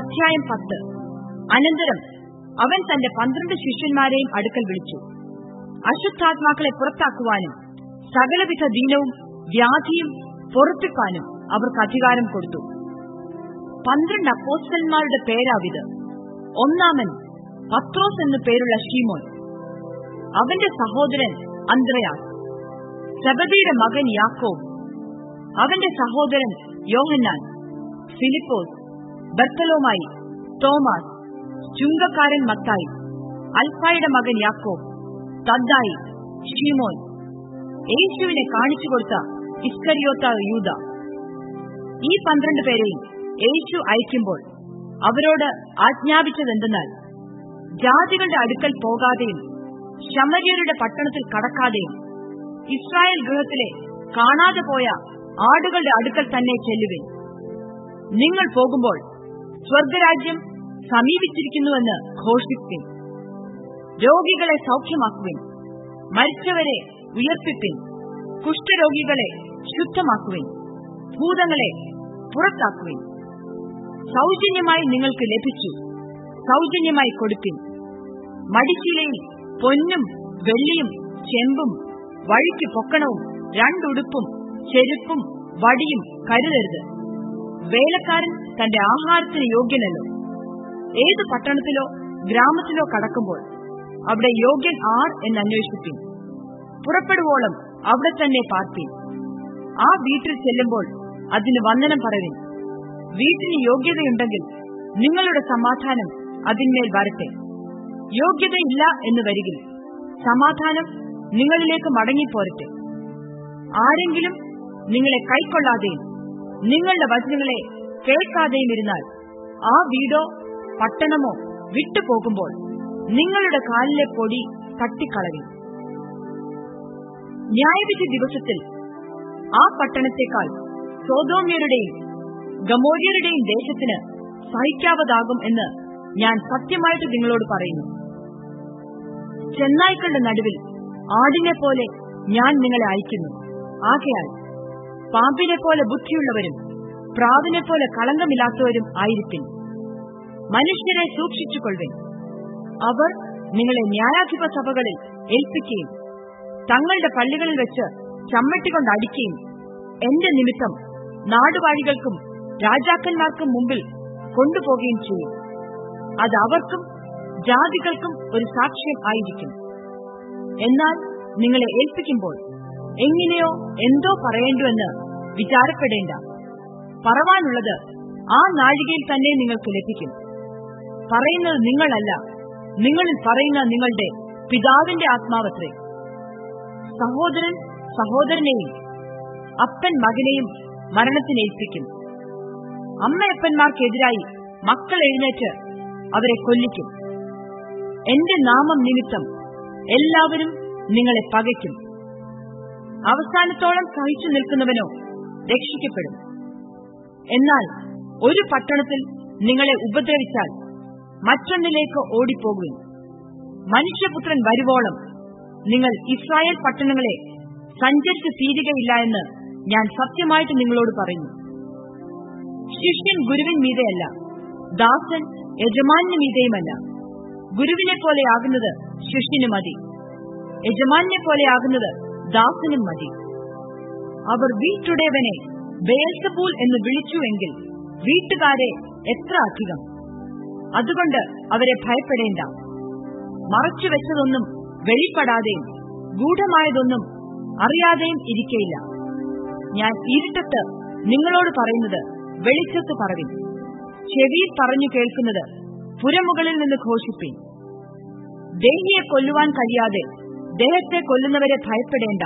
അധ്യായം പത്ത്. അനന്തരം അവൻ തന്റെ പന്ത്രണ്ട് ശിഷ്യന്മാരെയും അടുക്കൽ വിളിച്ചു. അശുദ്ധാത്മാക്കളെ പുറത്താക്കുവാനും സകലവിധ ദീനവും വ്യാധിയും പൊറപ്പിക്കാനും അവർക്ക് അധികാരം കൊടുത്തു. പന്ത്രണ്ട് അപ്പോസ്റ്റന്മാരുടെ പേരാവിത്. ഒന്നാമൻ പത്രോസ് എന്നു പേരുള്ള ഷീമോൻ അവന്റെ സഹോദരൻ അന്ത്രയാസ്. സബദിയുടെ മകൻ യാക്കോബ്. അവന്റെ സഹോദരൻ യോഹന്നാൻ ഫിലിപ്പോസ് ബർത്തലോമായി തോമസ് ചുങ്കക്കാരൻ മത്തായി അൽഫായുടെ മകൻ യാക്കോബ് തദ്ദായി ഷീമോൻ യേശുവിനെ കാണിച്ചു കൊടുത്ത ഇസ്കരിയോത്ത യൂത. ഈ പന്ത്രണ്ട് പേരെയും യേശു അയക്കുമ്പോൾ അവരോട് ആജ്ഞാപിച്ചതെന്തെന്നാൽ ജാതികളുടെ അടുക്കൽ പോകാതെയും ശമരിയരുടെ പട്ടണത്തിൽ കടക്കാതെയും ഇസ്രായേൽ ഗൃഹത്തിലെ കാണാതെ പോയ ആടുകളുടെ അടുക്കൽ തന്നെ ചെല്ലുവിൻ. നിങ്ങൾ പോകുമ്പോൾ സ്വർഗരാജ്യം സമീപിച്ചിരിക്കുന്നുവെന്ന് ഘോഷിപ്പിൻ. രോഗികളെ സൌഖ്യമാക്കുവിൻ. മരിച്ചവരെ ഉയർപ്പിപ്പിൻ. കുഷ്ഠരോഗികളെ ശുദ്ധമാക്കുവിൻ. ഭൂതങ്ങളെ പുറത്താക്കുവിൻ. സൗജന്യമായി നിങ്ങൾക്ക് ലഭിച്ചു. സൗജന്യമായി കൊടുപ്പിൻ മടിച്ചിലയിൽ പൊന്നും വെള്ളിയും ചെമ്പും വഴിക്ക് പൊക്കണവും രണ്ടുടുപ്പും ചെരുപ്പും വടിയും കരുതരുത്. വേലക്കാരൻ തന്റെ ആഹാരത്തിന് യോഗ്യനല്ലോ. ഏത് പട്ടണത്തിലോ ഗ്രാമത്തിലോ കടക്കുമ്പോൾ അവിടെ യോഗ്യൻ ആർ എന്ന് അന്വേഷിപ്പിൻ. പുറപ്പെടുവോളം അവിടെ തന്നെ പാർപ്പിൻ. ആ വീട്ടിൽ ചെല്ലുമ്പോൾ അതിന് വന്ദനം പറവിൻ. വീട്ടിന് യോഗ്യതയുണ്ടെങ്കിൽ നിങ്ങളുടെ സമാധാനം അതിന്മേൽ വരട്ടെ. യോഗ്യതയില്ല എന്ന് വരികിൽ സമാധാനം നിങ്ങളിലേക്ക് മടങ്ങിപ്പോരട്ടെ. ആരെങ്കിലും നിങ്ങളെ കൈക്കൊള്ളാതെയും നിങ്ങളുടെ വചനങ്ങളെ കേൾക്കാതെയും ഇരുന്നാൽ ആ വീടോ പട്ടണമോ വിട്ടുപോകുമ്പോൾ നിങ്ങളുടെ കാലിലെ പൊടി തട്ടിക്കളയും. ന്യായവിധി ദിവസത്തിൽ ആ പട്ടണത്തെക്കാൾ സോതോമ്യരുടെയും ഗമോര്യരുടെയും ദേശത്തിന് സഹിക്കാവതാകും എന്ന് ഞാൻ സത്യമായിട്ട് നിങ്ങളോട് പറയുന്നു. ചെന്നായ്ക്കളുടെ നടുവിൽ ആടിനെ പോലെ ഞാൻ നിങ്ങളെ അയക്കുന്നു. ആകയാൽ പാമ്പിനെ പോലെ ബുദ്ധിയുള്ളവരും പ്രാവിനെ പോലെ കളങ്കമില്ലാത്തവരും ആയിരിക്കും. മനുഷ്യരെ സൂക്ഷിച്ചുകൊള്ളുവിൻ അവർ നിങ്ങളെ ന്യായാധിപ സഭകളിൽ ഏൽപ്പിക്കുകയും തങ്ങളുടെ പള്ളികളിൽ വെച്ച് ചമ്മട്ടിക്കൊണ്ട് അടിക്കുകയും എന്റെ നിമിത്തം നാടുവാഴികൾക്കും രാജാക്കന്മാർക്കും മുമ്പിൽ കൊണ്ടുപോകുകയും ചെയ്യും. അത് അവർക്കും ജാതികൾക്കും ഒരു സാക്ഷ്യം ആയിരിക്കും. എന്നാൽ നിങ്ങളെ ഏൽപ്പിക്കുമ്പോൾ എങ്ങനെയോ എന്തോ പറയേണ്ടുവെന്ന് വിചാരപ്പെടേണ്ട. പറവാനുള്ളത് ആ നാഴികയിൽ തന്നെ നിങ്ങൾക്ക് ലഭിക്കും. പറയുന്നത് നിങ്ങളല്ല നിങ്ങളിൽ പറയുന്ന നിങ്ങളുടെ പിതാവിന്റെ ആത്മാവത്രേ. സഹോദരൻ സഹോദരനെയും അപ്പൻ മകനെയും മരണത്തിനേൽപ്പിക്കും അമ്മയപ്പന്മാർക്കെതിരായി മക്കൾ എഴുന്നേറ്റ് അവരെ കൊല്ലിക്കും. എന്റെ നാമം നിമിത്തം എല്ലാവരും നിങ്ങളെ പകയ്ക്കും. അവസാനത്തോളം സഹിച്ചു നിൽക്കുന്നവനോ രക്ഷിക്കപ്പെടും. എന്നാൽ ഒരു പട്ടണത്തിൽ നിങ്ങളെ ഉപദ്രവിച്ചാൽ മറ്റൊന്നിലേക്ക് ഓടിപ്പോകുവിൻ. മനുഷ്യപുത്രൻ വരുവോളം നിങ്ങൾ ഇസ്രായേൽ പട്ടണങ്ങളെ സഞ്ചരിച്ച് തീരുകയില്ല എന്ന് ഞാൻ സത്യമായിട്ട് നിങ്ങളോട് പറയുന്നു. ശിഷ്യൻ ഗുരുവിൻ മീതയല്ല ദാസൻ യജമാന്യ മീതയുമല്ല. ഗുരുവിനെ പോലെയാകുന്നത് ശിഷ്യന് മതി. യജമാന്യെ പോലെയാകുന്നത് ദാസനും മതി. അവർ വീട്ടുടേവനെ ബേൽസപൂൽ എന്ന് വിളിച്ചുവെങ്കിൽ വീട്ടുകാരെ എത്ര അധികം? അതുകൊണ്ട് അവരെ ഭയപ്പെടേണ്ട. മറച്ചുവെച്ചതൊന്നും വെളിപ്പെടാതെയും ഗൂഢമായതൊന്നും അറിയാതെയും ഇരിക്കയില്ല. ഞാൻ ഇരുട്ടത്ത് നിങ്ങളോട് പറയുന്നത് വെളിച്ചത്ത് പറവിൻ. ചെവി പറഞ്ഞു കേൾക്കുന്നത് പുരമുകളിൽ നിന്ന് ഘോഷിപ്പിൻ. ദേഹിയെ കൊല്ലുവാൻ കഴിയാതെ ദേഹത്തെ കൊല്ലുന്നവരെ ഭയപ്പെടേണ്ട.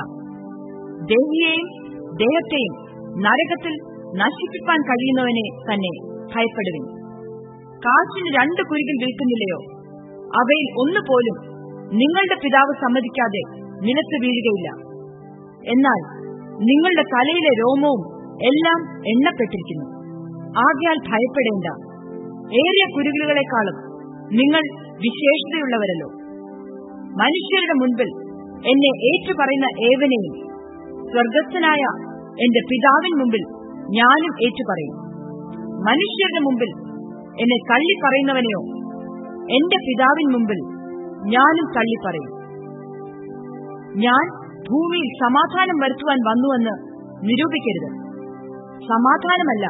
ദേഹിയെയും ദേഹത്തെയും നരകത്തിൽ നശിപ്പിക്കാൻ കഴിയുന്നവനെ തന്നെ ഭയപ്പെടുവിൻ. കാശിന് രണ്ട് കുരുകിൽ വിൽക്കുന്നില്ലയോ? അവയിൽ ഒന്നുപോലും നിങ്ങളുടെ പിതാവ് സമ്മതിക്കാതെ നിലത്ത് വീഴുകയില്ല. എന്നാൽ നിങ്ങളുടെ തലയിലെ രോമവും എല്ലാം എണ്ണപ്പെട്ടിരിക്കുന്നു. ആകയാൽ ഭയപ്പെടേണ്ട. ഏറിയ കുരുകളെക്കാളും നിങ്ങൾ വിശേഷതയുള്ളവരല്ലോ. മനുഷ്യരുടെ മുൻപിൽ എന്നെ ഏറ്റുപറയുന്ന ഏവനെയും സ്വർഗസ്ഥനായ എന്റെ പിതാവിൻ മുമ്പിൽ ഞാനും ഏറ്റുപറയും. മനുഷ്യരുടെ മുമ്പിൽ എന്നെ തള്ളിപ്പറയുന്നവനെയോ എന്റെ പിതാവിൻ മുമ്പിൽ ഞാനും തള്ളിപ്പറയും. ഞാൻ ഭൂമിയിൽ സമാധാനം വരുത്തുവാൻ വന്നുവെന്ന് നിരൂപിക്കരുത്. സമാധാനമല്ല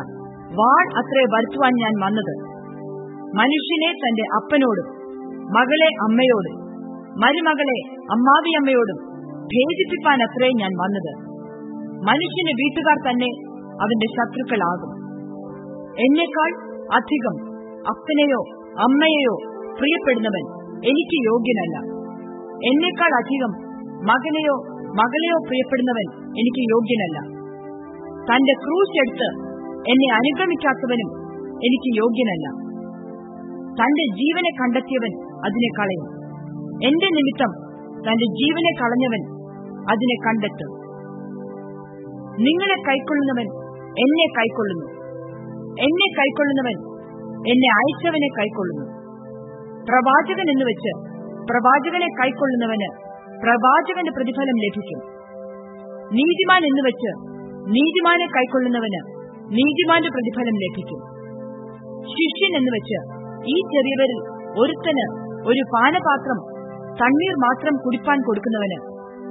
വാൾ അത്രേ വരുത്തുവാൻ ഞാൻ വന്നത്. മനുഷ്യനെ തന്റെ അപ്പനോടും മകളെ അമ്മയോടും മരുമകളെ അമ്മാവിയമ്മയോടും ഭേദിപ്പിക്കാൻ അത്രേ ഞാൻ വന്നത്. മനുഷ്യന് വീട്ടുകാർ തന്നെ അവന്റെ ശത്രുക്കളാകും. എന്നേക്കാൾ അധികം അപ്പനെയോ അമ്മയെയോ പ്രിയപ്പെടുന്നവൻ എനിക്ക് യോഗ്യനല്ല. എന്നേക്കാൾ അധികം മകനെയോ മകളെയോ പ്രിയപ്പെടുന്നവൻ എനിക്ക് യോഗ്യനല്ല. തന്റെ ക്രൂശ് എടുത്ത് എന്നെ അനുഗമിക്കാത്തവനും എനിക്ക് യോഗ്യനല്ല. തന്റെ ജീവനെ കണ്ടെത്തിയവൻ അതിനെ കളയും. എന്റെ നിമിത്തം തന്റെ ജീവനെ കളഞ്ഞവൻ അതിനെ കണ്ടെത്തും. നിങ്ങളെ കൈക്കൊള്ളുന്നവൻ എന്നെ കൈക്കൊള്ളുന്നു. എന്നെ കൈക്കൊള്ളുന്നവൻ എന്നെ അയച്ചവനെ കൈക്കൊള്ളുന്നു. പ്രവാചകൻ എന്ന് വെച്ച് പ്രവാചകനെ കൈക്കൊള്ളുന്നവന് പ്രവാചകന്റെ പ്രതിഫലം ലഭിക്കും. നീതിമാൻ എന്ന് വെച്ച് നീതിമാനെ കൈക്കൊള്ളുന്നവന് നീതിമാന്റെ പ്രതിഫലം ലഭിക്കും. ശിഷ്യൻ എന്ന് വെച്ച് ഈ ചെറിയവരിൽ ഒരുത്തന് ഒരു പാനപാത്രം തണ്ണീർ മാത്രം കുടിപ്പാൻ കൊടുക്കുന്നവന്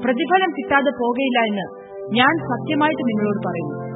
പ്രതിഫലം കിട്ടാതെ പോകയില്ല എന്ന് ഞാൻ സത്യമായിട്ട് നിങ്ങളോട് പറയുന്നു.